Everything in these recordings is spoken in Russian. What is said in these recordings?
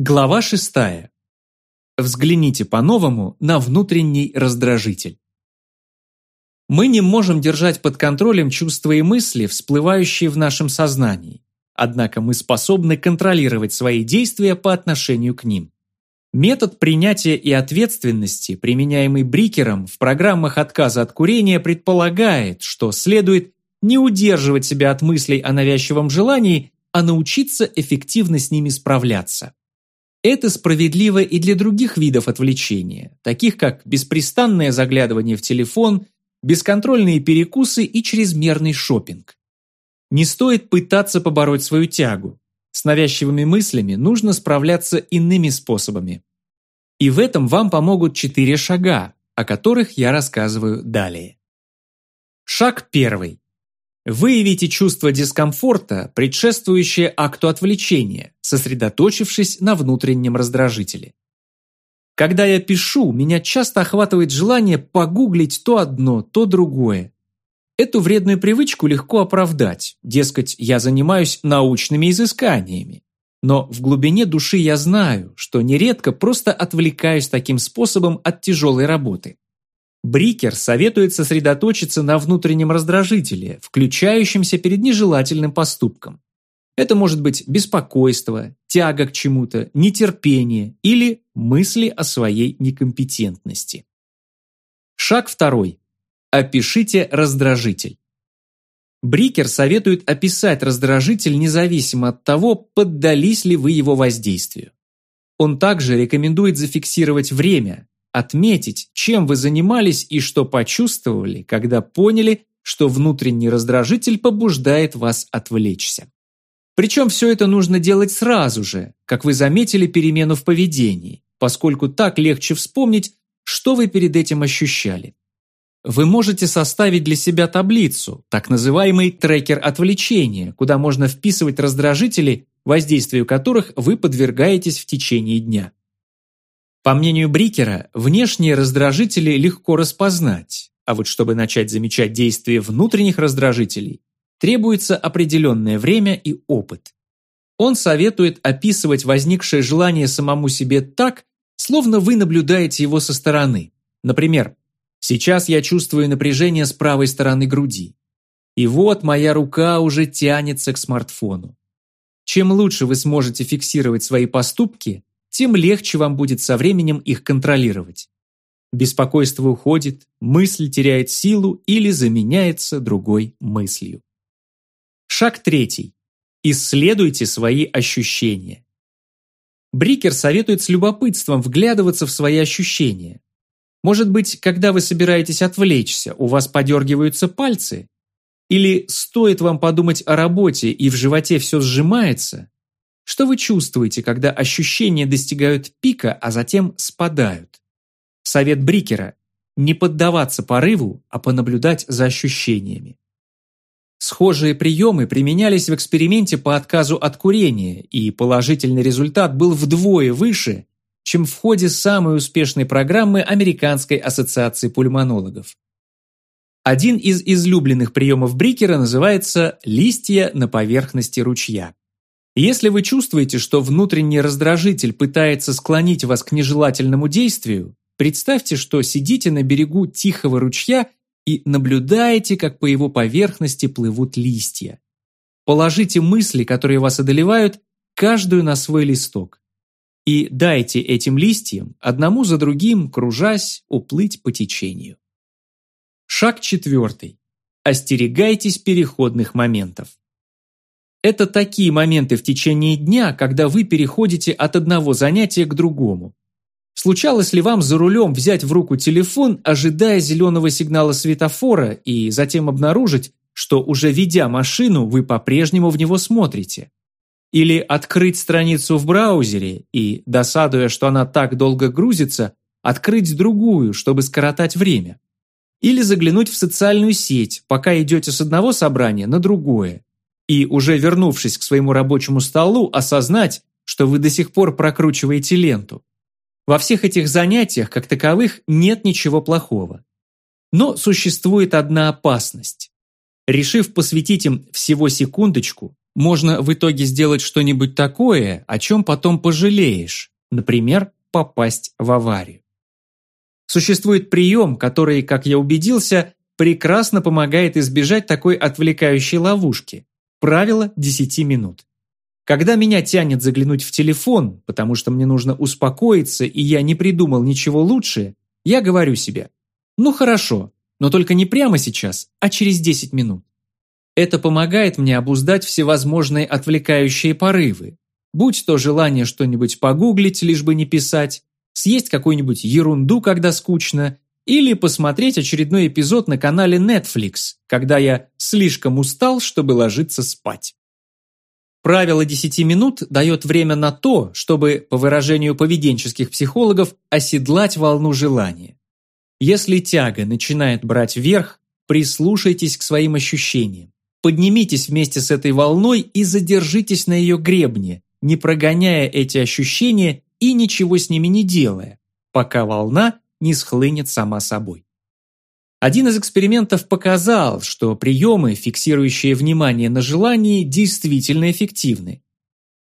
Глава 6. Взгляните по-новому на внутренний раздражитель. Мы не можем держать под контролем чувства и мысли, всплывающие в нашем сознании. Однако мы способны контролировать свои действия по отношению к ним. Метод принятия и ответственности, применяемый Брикером в программах отказа от курения, предполагает, что следует не удерживать себя от мыслей о навязчивом желании, а научиться эффективно с ними справляться. Это справедливо и для других видов отвлечения, таких как беспрестанное заглядывание в телефон, бесконтрольные перекусы и чрезмерный шопинг. Не стоит пытаться побороть свою тягу. С навязчивыми мыслями нужно справляться иными способами. И в этом вам помогут четыре шага, о которых я рассказываю далее. Шаг первый. Выявите чувство дискомфорта, предшествующее акту отвлечения, сосредоточившись на внутреннем раздражителе. Когда я пишу, меня часто охватывает желание погуглить то одно, то другое. Эту вредную привычку легко оправдать, дескать, я занимаюсь научными изысканиями. Но в глубине души я знаю, что нередко просто отвлекаюсь таким способом от тяжелой работы. Брикер советует сосредоточиться на внутреннем раздражителе, включающемся перед нежелательным поступком. Это может быть беспокойство, тяга к чему-то, нетерпение или мысли о своей некомпетентности. Шаг второй. Опишите раздражитель. Брикер советует описать раздражитель независимо от того, поддались ли вы его воздействию. Он также рекомендует зафиксировать время, отметить, чем вы занимались и что почувствовали, когда поняли, что внутренний раздражитель побуждает вас отвлечься. Причем все это нужно делать сразу же, как вы заметили перемену в поведении, поскольку так легче вспомнить, что вы перед этим ощущали. Вы можете составить для себя таблицу, так называемый трекер отвлечения, куда можно вписывать раздражители, воздействию которых вы подвергаетесь в течение дня. По мнению Брикера, внешние раздражители легко распознать, а вот чтобы начать замечать действие внутренних раздражителей, требуется определенное время и опыт. Он советует описывать возникшее желание самому себе так, словно вы наблюдаете его со стороны. Например, «Сейчас я чувствую напряжение с правой стороны груди. И вот моя рука уже тянется к смартфону». Чем лучше вы сможете фиксировать свои поступки, тем легче вам будет со временем их контролировать. Беспокойство уходит, мысль теряет силу или заменяется другой мыслью. Шаг третий. Исследуйте свои ощущения. Брикер советует с любопытством вглядываться в свои ощущения. Может быть, когда вы собираетесь отвлечься, у вас подергиваются пальцы? Или стоит вам подумать о работе и в животе все сжимается? Что вы чувствуете, когда ощущения достигают пика, а затем спадают? Совет Брикера – не поддаваться порыву, а понаблюдать за ощущениями. Схожие приемы применялись в эксперименте по отказу от курения, и положительный результат был вдвое выше, чем в ходе самой успешной программы Американской ассоциации пульмонологов. Один из излюбленных приемов Брикера называется «листья на поверхности ручья». Если вы чувствуете, что внутренний раздражитель пытается склонить вас к нежелательному действию, представьте, что сидите на берегу тихого ручья и наблюдаете, как по его поверхности плывут листья. Положите мысли, которые вас одолевают, каждую на свой листок. И дайте этим листьям, одному за другим, кружась, уплыть по течению. Шаг четвертый. Остерегайтесь переходных моментов. Это такие моменты в течение дня, когда вы переходите от одного занятия к другому. Случалось ли вам за рулем взять в руку телефон, ожидая зеленого сигнала светофора, и затем обнаружить, что уже ведя машину, вы по-прежнему в него смотрите? Или открыть страницу в браузере и, досадуя, что она так долго грузится, открыть другую, чтобы скоротать время? Или заглянуть в социальную сеть, пока идете с одного собрания на другое, и, уже вернувшись к своему рабочему столу, осознать, что вы до сих пор прокручиваете ленту. Во всех этих занятиях, как таковых, нет ничего плохого. Но существует одна опасность. Решив посвятить им всего секундочку, можно в итоге сделать что-нибудь такое, о чем потом пожалеешь, например, попасть в аварию. Существует прием, который, как я убедился, прекрасно помогает избежать такой отвлекающей ловушки. Правило 10 минут. Когда меня тянет заглянуть в телефон, потому что мне нужно успокоиться и я не придумал ничего лучше, я говорю себе, ну хорошо, но только не прямо сейчас, а через 10 минут. Это помогает мне обуздать всевозможные отвлекающие порывы, будь то желание что-нибудь погуглить, лишь бы не писать, съесть какую-нибудь ерунду, когда скучно, или посмотреть очередной эпизод на канале Netflix, когда я слишком устал, чтобы ложиться спать. Правило 10 минут дает время на то, чтобы, по выражению поведенческих психологов, оседлать волну желания. Если тяга начинает брать верх, прислушайтесь к своим ощущениям. Поднимитесь вместе с этой волной и задержитесь на ее гребне, не прогоняя эти ощущения и ничего с ними не делая, пока волна не схлынет сама собой. Один из экспериментов показал, что приемы, фиксирующие внимание на желании, действительно эффективны.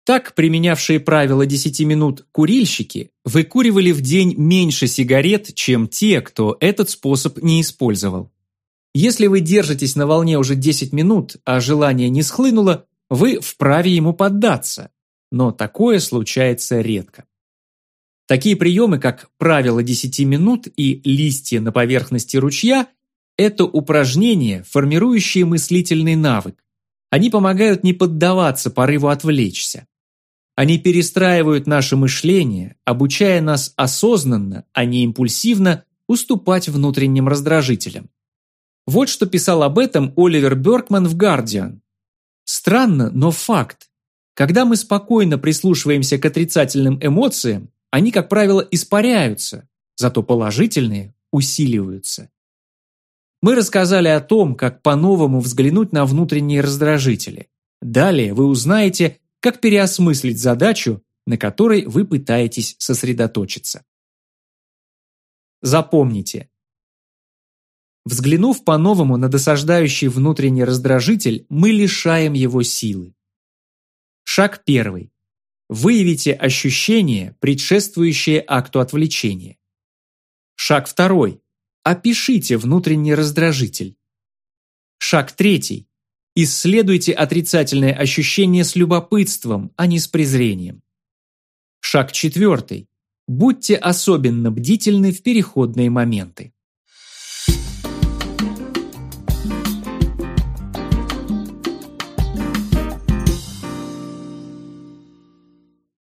Так, применявшие правило 10 минут курильщики выкуривали в день меньше сигарет, чем те, кто этот способ не использовал. Если вы держитесь на волне уже 10 минут, а желание не схлынуло, вы вправе ему поддаться. Но такое случается редко. Такие приемы, как правило 10 минут и листья на поверхности ручья – это упражнения, формирующие мыслительный навык. Они помогают не поддаваться порыву отвлечься. Они перестраивают наше мышление, обучая нас осознанно, а не импульсивно, уступать внутренним раздражителям. Вот что писал об этом Оливер Бёркман в «Гардиан». Странно, но факт. Когда мы спокойно прислушиваемся к отрицательным эмоциям, они, как правило, испаряются, зато положительные усиливаются. Мы рассказали о том, как по-новому взглянуть на внутренние раздражители. Далее вы узнаете, как переосмыслить задачу, на которой вы пытаетесь сосредоточиться. Запомните. Взглянув по-новому на досаждающий внутренний раздражитель, мы лишаем его силы. Шаг первый. Выявите ощущение, предшествующее акту отвлечения. Шаг второй. Опишите внутренний раздражитель. Шаг третий. Исследуйте отрицательное ощущение с любопытством, а не с презрением. Шаг четвертый. Будьте особенно бдительны в переходные моменты.